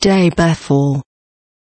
day before.